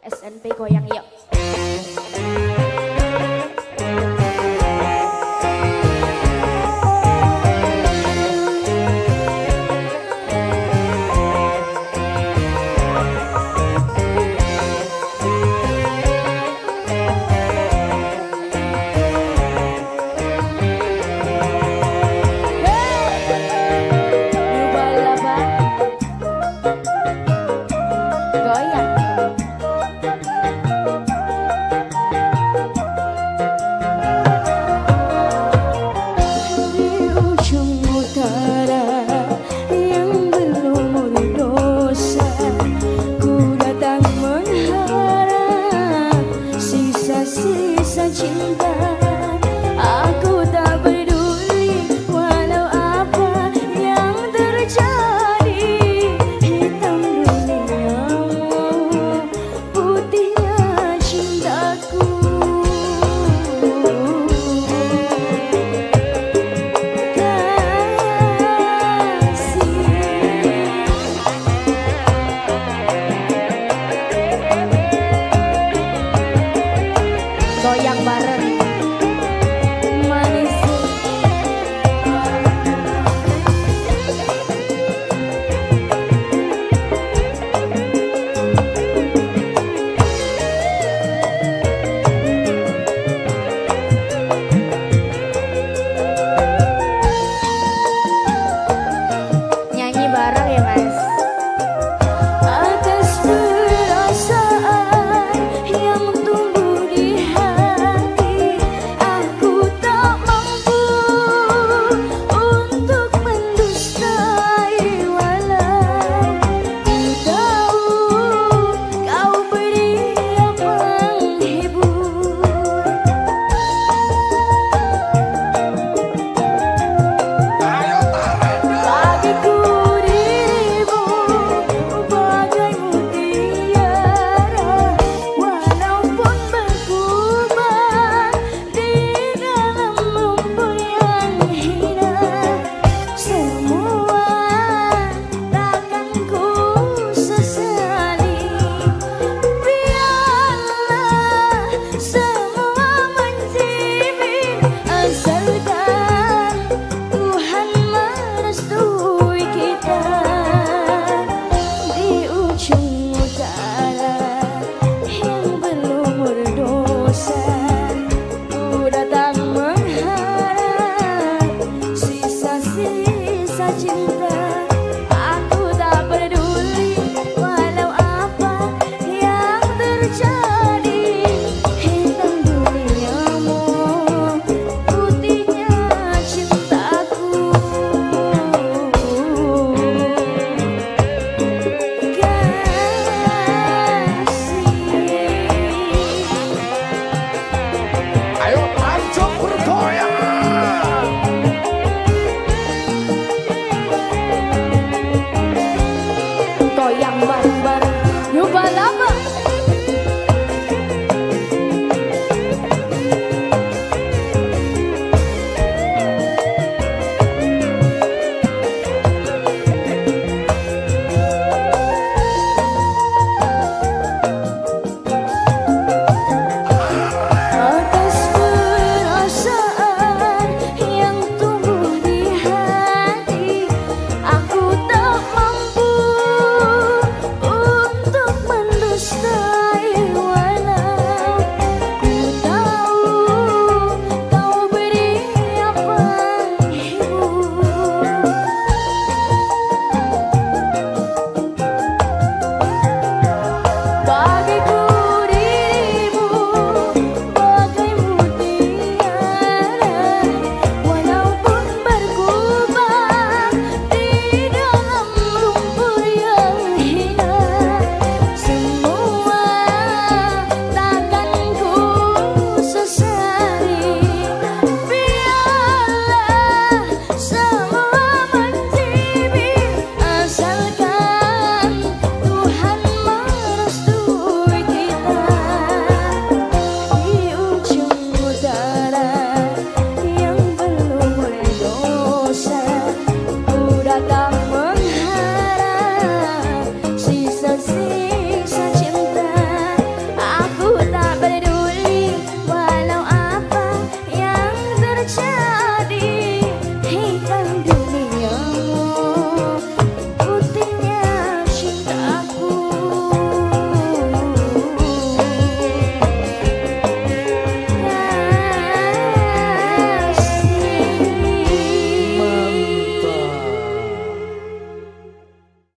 SNP goyang yuk. Goyang bareng manis bareng ya mas goodbye.